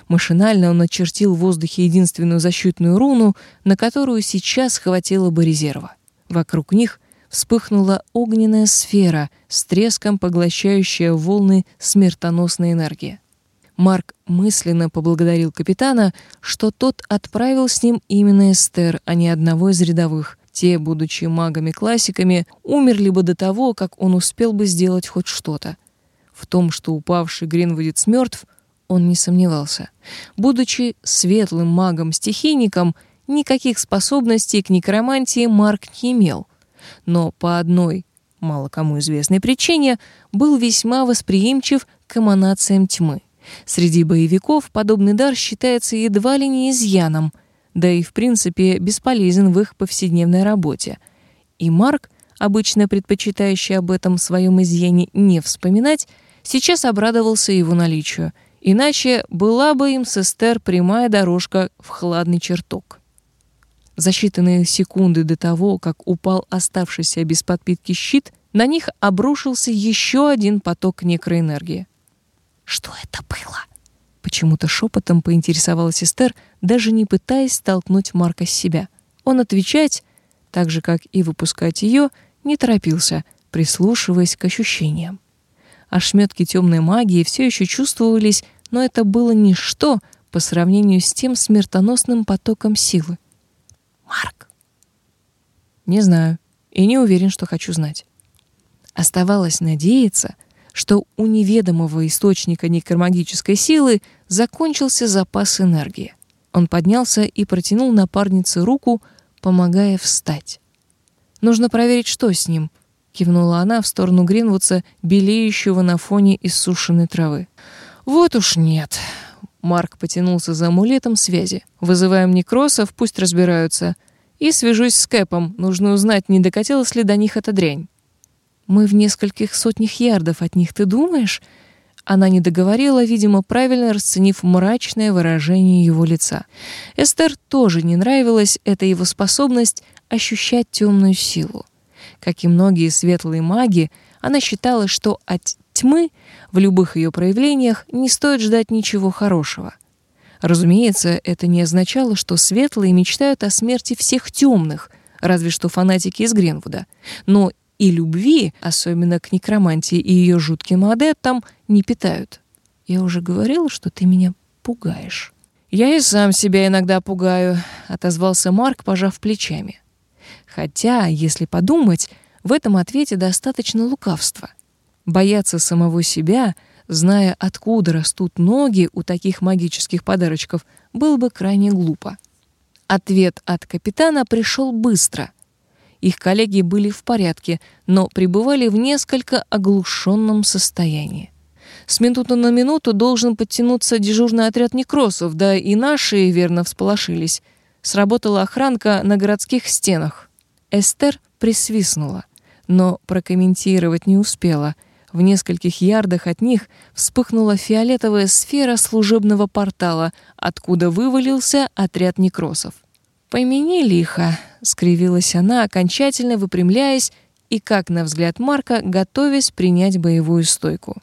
Speaker 1: Машинально он очертил в воздухе единственную защитную руну, на которую сейчас хватило бы резерва. Вокруг них вспыхнула огненная сфера с треском поглощающая волны смертоносной энергии. Марк мысленно поблагодарил капитана, что тот отправил с ним именно Эстер, а не одного из рядовых, те, будучи магами-классиками, умерли бы до того, как он успел бы сделать хоть что-то. В том, что упавший Гринвудец мертв, он не сомневался. Будучи светлым магом-стихийником, никаких способностей к некромантии Марк не имел. Но по одной, мало кому известной причине, был весьма восприимчив к эманациям тьмы. Среди боевиков подобный дар считается едва ли не изъяном — да и в принципе бесполезен в их повседневной работе. И Марк, обычно предпочитающий об этом своем изъяне не вспоминать, сейчас обрадовался его наличию Иначе была бы им с Эстер прямая дорожка в хладный чертог. За считанные секунды до того, как упал оставшийся без подпитки щит, на них обрушился еще один поток некроэнергии. «Что это было?» Почему-то шепотом поинтересовалась Эстер, даже не пытаясь столкнуть Марка с себя. Он отвечать, так же, как и выпускать ее, не торопился, прислушиваясь к ощущениям. Ошметки темной магии все еще чувствовались, но это было ничто по сравнению с тем смертоносным потоком силы. Марк. Не знаю и не уверен, что хочу знать. Оставалось надеяться, что у неведомого источника некромагической силы закончился запас энергии. Он поднялся и протянул напарнице руку, помогая встать. «Нужно проверить, что с ним», — кивнула она в сторону Гринвудса, белеющего на фоне иссушенной травы. «Вот уж нет», Марк потянулся за амулетом связи. «Вызываем некросов, пусть разбираются. И свяжусь с Кэпом. Нужно узнать, не докатилась ли до них эта дрянь». «Мы в нескольких сотнях ярдов от них, ты думаешь?» Она не договорила, видимо, правильно расценив мрачное выражение его лица. Эстер тоже не нравилась эта его способность ощущать темную силу. Как и многие светлые маги, она считала, что от тьмы в любых ее проявлениях не стоит ждать ничего хорошего. Разумеется, это не означало, что светлые мечтают о смерти всех темных, разве что фанатики из Гренвуда. Но и любви, особенно к некромантии и ее жутким адептам, не питают. Я уже говорила, что ты меня пугаешь. Я и сам себя иногда пугаю, отозвался Марк, пожав плечами. Хотя, если подумать, в этом ответе достаточно лукавства. Бояться самого себя, зная, откуда растут ноги у таких магических подарочков, было бы крайне глупо. Ответ от капитана пришел быстро. Их коллеги были в порядке, но пребывали в несколько оглушенном состоянии. С минуты на минуту должен подтянуться дежурный отряд некросов, да и наши верно всполошились. Сработала охранка на городских стенах. Эстер присвистнула, но прокомментировать не успела. В нескольких ярдах от них вспыхнула фиолетовая сфера служебного портала, откуда вывалился отряд некросов. «Помяни лихо», — скривилась она, окончательно выпрямляясь и, как на взгляд Марка, готовясь принять боевую стойку.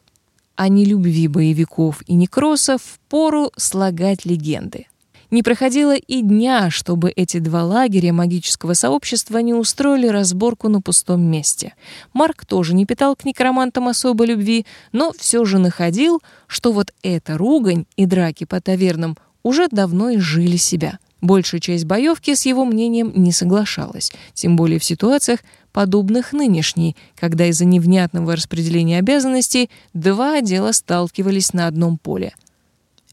Speaker 1: О нелюбви боевиков и некросов впору слагать легенды. Не проходило и дня, чтобы эти два лагеря магического сообщества не устроили разборку на пустом месте. Марк тоже не питал к некромантам особой любви, но все же находил, что вот эта ругань и драки по тавернам уже давно изжили себя. Большая часть боевки с его мнением не соглашалась, тем более в ситуациях, подобных нынешней, когда из-за невнятного распределения обязанностей два отдела сталкивались на одном поле.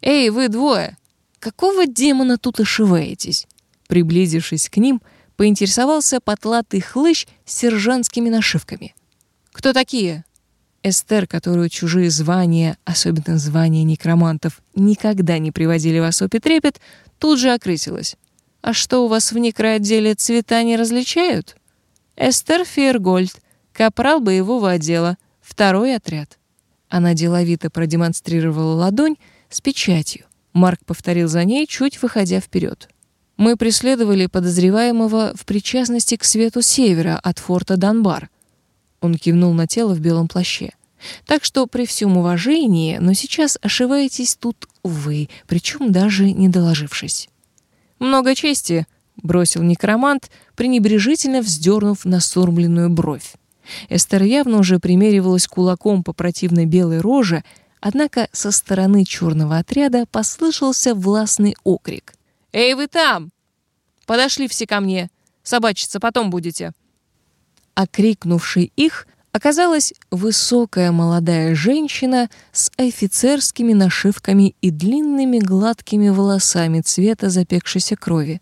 Speaker 1: «Эй, вы двое! «Какого демона тут ошиваетесь?» Приблизившись к ним, поинтересовался потлатый хлыщ с сержантскими нашивками. «Кто такие?» Эстер, которую чужие звания, особенно звания некромантов, никогда не приводили в особый трепет, тут же окрысилась. «А что, у вас в некроотделе цвета не различают?» «Эстер Фейергольд, капрал боевого отдела, второй отряд». Она деловито продемонстрировала ладонь с печатью. Марк повторил за ней, чуть выходя вперед. Мы преследовали подозреваемого в причастности к свету севера от форта Данбар. Он кивнул на тело в белом плаще. Так что при всем уважении, но сейчас ошиваетесь тут вы, причем даже не доложившись. Много чести, бросил некромант, пренебрежительно вздернув насурмленную бровь. Эстер явно уже примеривалась кулаком по противной белой роже, Однако со стороны черного отряда послышался властный окрик. «Эй, вы там! Подошли все ко мне! Собачиться потом будете!» Окрикнувший их оказалась высокая молодая женщина с офицерскими нашивками и длинными гладкими волосами цвета запекшейся крови.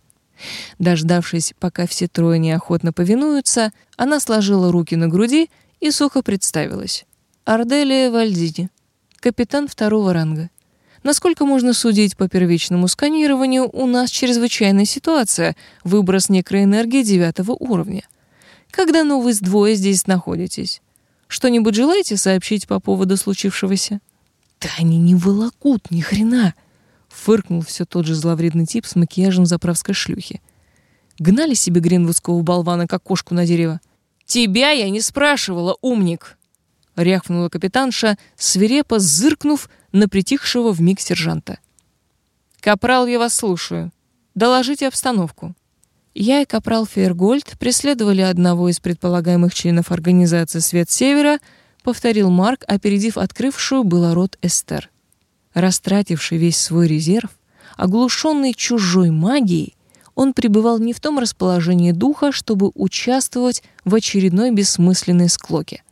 Speaker 1: Дождавшись, пока все трое неохотно повинуются, она сложила руки на груди и сухо представилась. «Арделия Вальдини» капитан второго ранга. Насколько можно судить по первичному сканированию, у нас чрезвычайная ситуация, выброс некроэнергии девятого уровня. Когда давно вы с двое здесь находитесь? Что-нибудь желаете сообщить по поводу случившегося?
Speaker 2: Да они не волокут ни хрена. Фыркнул все тот же зловредный тип с макияжем заправской шлюхи. Гнали себе гринвудского болвана, как кошку на дерево. «Тебя я не спрашивала, умник!» Рявкнула капитанша, свирепо зыркнув на притихшего в миг сержанта. «Капрал, я вас слушаю. Доложите обстановку». Я и капрал Фейергольд преследовали одного из предполагаемых членов организации «Свет Севера», повторил Марк, опередив открывшую было рот Эстер. Растративший весь свой резерв, оглушенный чужой магией, он пребывал не в том расположении духа, чтобы участвовать в очередной бессмысленной склоке.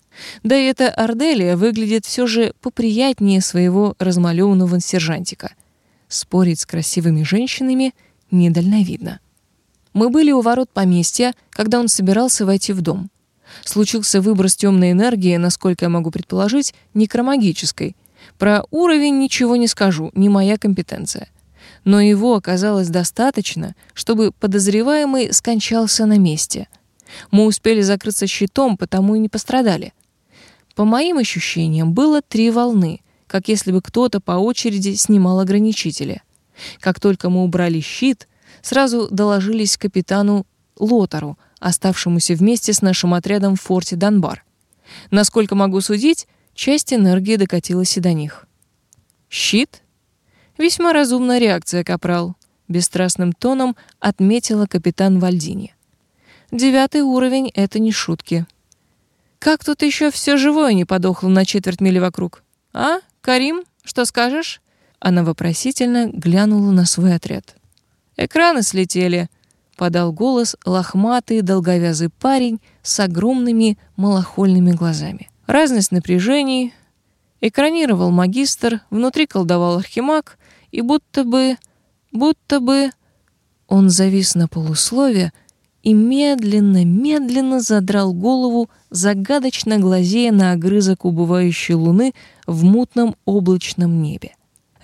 Speaker 2: Да и эта Арделия выглядит все же поприятнее своего размалеванного сержантика. Спорить с красивыми женщинами недальновидно. Мы были у ворот поместья, когда он собирался войти в дом. Случился выброс темной энергии, насколько я могу предположить, некромагической. Про уровень ничего не скажу, не моя компетенция. Но его оказалось достаточно, чтобы подозреваемый скончался на месте. Мы успели закрыться щитом, потому и не пострадали. По моим ощущениям, было три волны, как если бы кто-то по очереди снимал ограничители. Как только мы убрали щит, сразу доложились капитану Лотару, оставшемуся вместе с нашим отрядом в форте Донбар. Насколько могу судить, часть энергии докатилась и до них. «Щит?» «Весьма разумная реакция, капрал», — бесстрастным тоном отметила капитан Вальдини. «Девятый уровень — это не шутки». Как тут еще все живое не подохло на четверть мили вокруг? А, Карим, что скажешь? Она вопросительно глянула на свой отряд. Экраны слетели, подал голос лохматый долговязый парень с огромными малохольными глазами. Разность напряжений. Экранировал магистр, внутри колдовал архимаг, и будто бы... будто бы... Он завис на полуслове, и медленно-медленно задрал голову, загадочно глазея на огрызок убывающей луны в мутном облачном небе.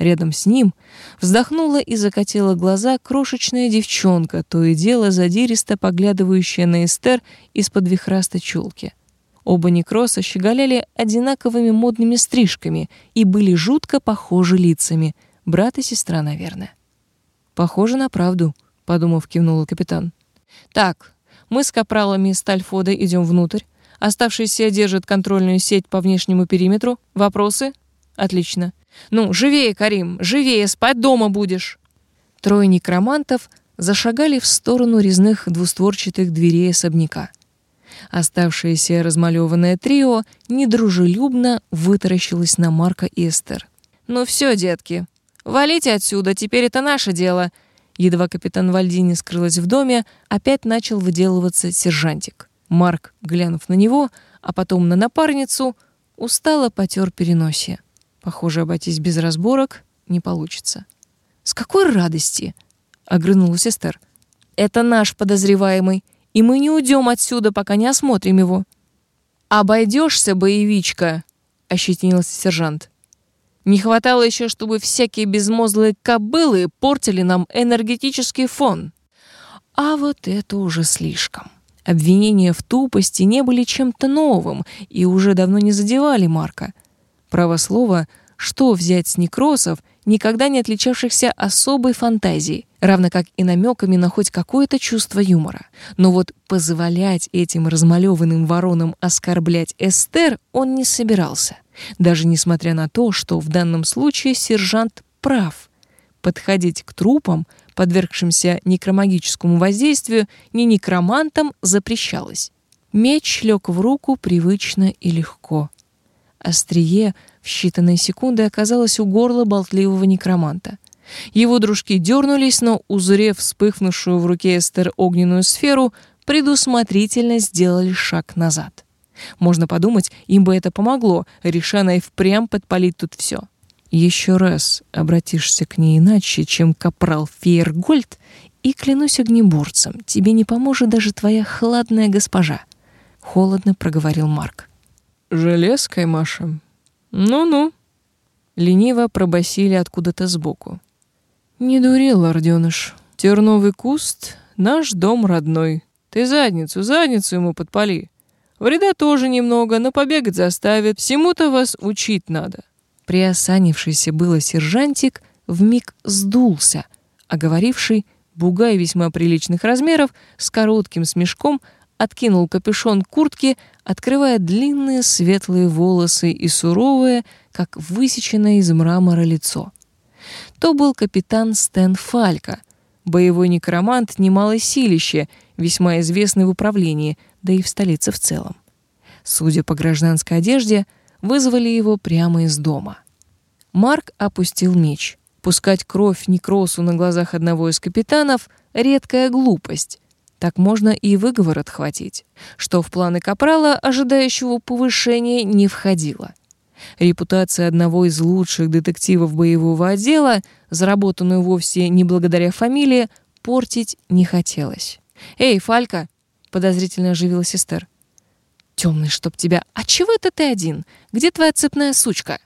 Speaker 2: Рядом с ним вздохнула и закатила глаза крошечная девчонка, то и дело задиристо поглядывающая на Эстер из-под вихрастой чулки. Оба некроса щеголяли одинаковыми модными стрижками и были жутко похожи лицами. Брат и сестра, наверное. «Похоже на правду», — подумав, кивнула капитан. Так, мы с капралами Стальфода идем внутрь. Оставшиеся держат контрольную сеть по внешнему периметру. Вопросы? Отлично. Ну, живее, Карим, живее, спать дома будешь. Трое некромантов зашагали в сторону резных двустворчатых дверей особняка. Оставшееся размалеванное трио недружелюбно вытаращилось на Марка и Эстер. «Ну все, детки, валите отсюда, теперь это наше дело», Едва капитан Вальдини скрылась в доме, опять начал выделываться сержантик. Марк, глянув на него, а потом на напарницу, устало потер переносе. Похоже, обойтись без разборок не получится. «С какой радости?» — огрынулась Эстер. «Это наш подозреваемый, и мы не уйдем отсюда, пока не осмотрим его». «Обойдешься, боевичка!» — ощетинился сержант. Не хватало еще, чтобы всякие безмозглые кобылы портили нам энергетический фон. А вот это уже слишком. Обвинения в тупости не были чем-то новым и уже давно не задевали Марка. Право слово, что взять с некросов, никогда не отличавшихся особой фантазией, равно как и намеками на хоть какое-то чувство юмора. Но вот позволять этим размалеванным воронам оскорблять Эстер он не собирался даже несмотря на то, что в данном случае сержант прав. Подходить к трупам, подвергшимся некромагическому воздействию, не некромантам запрещалось. Меч лег в руку привычно и легко. Острие в считанные секунды оказалось у горла болтливого некроманта. Его дружки дернулись, но, узрев вспыхнувшую в руке Эстер огненную сферу, предусмотрительно сделали шаг назад. Можно подумать, им бы это помогло, решая и впрямь подпалить тут все. Еще раз обратишься к ней иначе, чем капрал Фейергольд, и, клянусь огнеборцем, тебе не поможет даже твоя хладная госпожа. Холодно проговорил Марк.
Speaker 1: Железкой, Маша? Ну-ну.
Speaker 2: Лениво пробасили откуда-то сбоку.
Speaker 1: Не дури, лордёныш. Терновый куст — наш дом родной. Ты задницу, задницу ему подпали. Вреда тоже немного, но побегать заставит. Всему-то вас учить надо.
Speaker 2: Приосанившийся было сержантик вмиг сдулся, а говоривший, бугай весьма приличных размеров, с коротким смешком откинул капюшон куртки, открывая длинные светлые волосы и суровое, как высеченное из мрамора лицо. То был капитан Стэн Фалька, боевой некромант немалой силище, весьма известный в управлении, да и в столице в целом. Судя по гражданской одежде, вызвали его прямо из дома. Марк опустил меч. Пускать кровь некросу на глазах одного из капитанов — редкая глупость. Так можно и выговор отхватить, что в планы капрала, ожидающего повышения, не входило. Репутация одного из лучших детективов боевого отдела, заработанную вовсе не благодаря фамилии, портить не хотелось. «Эй, Фалька!» — подозрительно оживилась Эстер. «Темный, чтоб тебя! А чего это ты один? Где твоя цепная сучка?»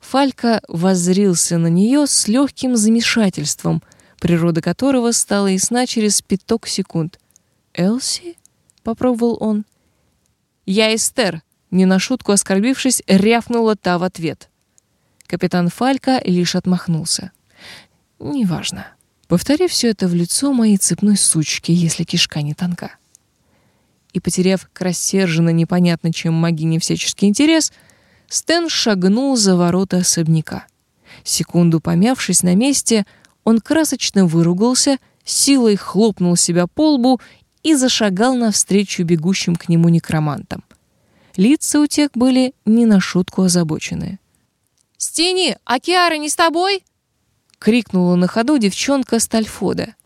Speaker 2: Фалька воззрился на нее с легким замешательством, природа которого стала ясна через пяток секунд. «Элси?» — попробовал он. «Я Эстер», — не на шутку оскорбившись, рявкнула та в ответ. Капитан Фалька лишь отмахнулся. «Неважно. Повтори все это в лицо моей цепной сучки, если кишка не тонка». И, потеряв к рассерженно непонятно чем магине всяческий интерес, — Стэн шагнул за ворота особняка. Секунду помявшись на месте, он красочно выругался, силой хлопнул себя по лбу и зашагал навстречу бегущим к нему некромантам. Лица у тех были не на шутку озабоченные.
Speaker 1: «Стени, а Киара не с тобой?»
Speaker 2: — крикнула на ходу девчонка Стальфода.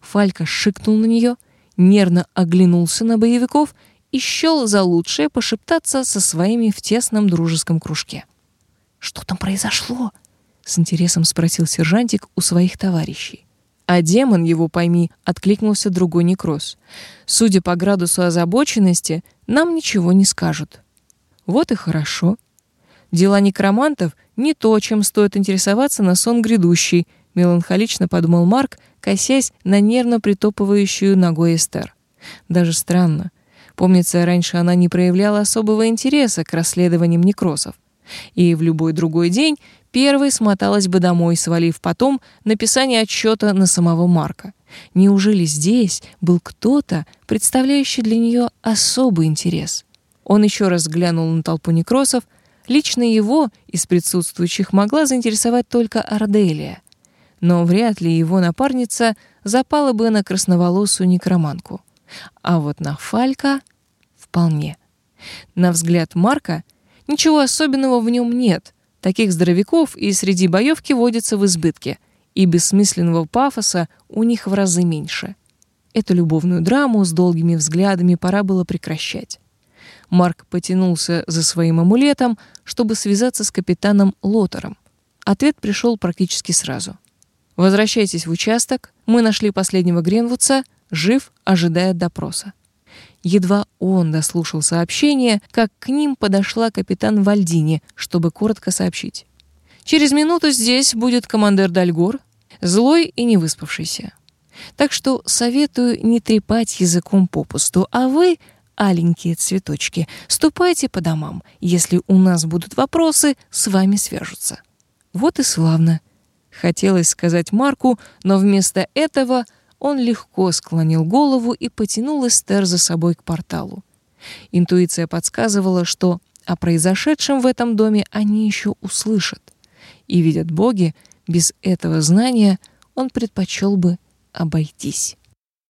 Speaker 2: Фалька шикнул на нее, нервно оглянулся на боевиков и счел за лучшее пошептаться со своими в тесном дружеском кружке. «Что там произошло?» — с интересом спросил сержантик у своих товарищей. А демон, его пойми, откликнулся другой некроз. Судя по градусу озабоченности, нам ничего не скажут. Вот и хорошо. Дела некромантов — не то, чем стоит интересоваться на сон грядущий, меланхолично подумал Марк, косясь на нервно притопывающую ногой Эстер. Даже странно. Помнится, раньше она не проявляла особого интереса к расследованиям некросов. И в любой другой день первой смоталась бы домой, свалив потом написание отчета на самого Марка. Неужели здесь был кто-то, представляющий для нее особый интерес? Он еще раз глянул на толпу некросов. Лично его из присутствующих могла заинтересовать только Арделия. Но вряд ли его напарница запала бы на красноволосую некроманку. А вот на Фалька вполне. На взгляд Марка ничего особенного в нем нет. Таких здоровяков и среди боевки водится в избытке, и бессмысленного пафоса у них в разы меньше. Эту любовную драму с долгими взглядами пора было прекращать. Марк потянулся за своим амулетом, чтобы связаться с капитаном Лотером. Ответ пришел практически сразу. «Возвращайтесь в участок. Мы нашли последнего Гренвудса жив, ожидая допроса. Едва он дослушал сообщение, как к ним подошла капитан Вальдини, чтобы коротко сообщить. «Через минуту здесь будет командир Дальгор, злой и не выспавшийся. Так что советую не трепать языком попусту, а вы, аленькие цветочки, ступайте по домам. Если у нас будут вопросы, с вами свяжутся». Вот и славно. Хотелось сказать Марку, но вместо этого — он легко склонил голову и потянул Эстер за собой к порталу. Интуиция подсказывала, что о произошедшем в этом доме они еще услышат. И, видят боги, без этого знания он предпочел бы обойтись.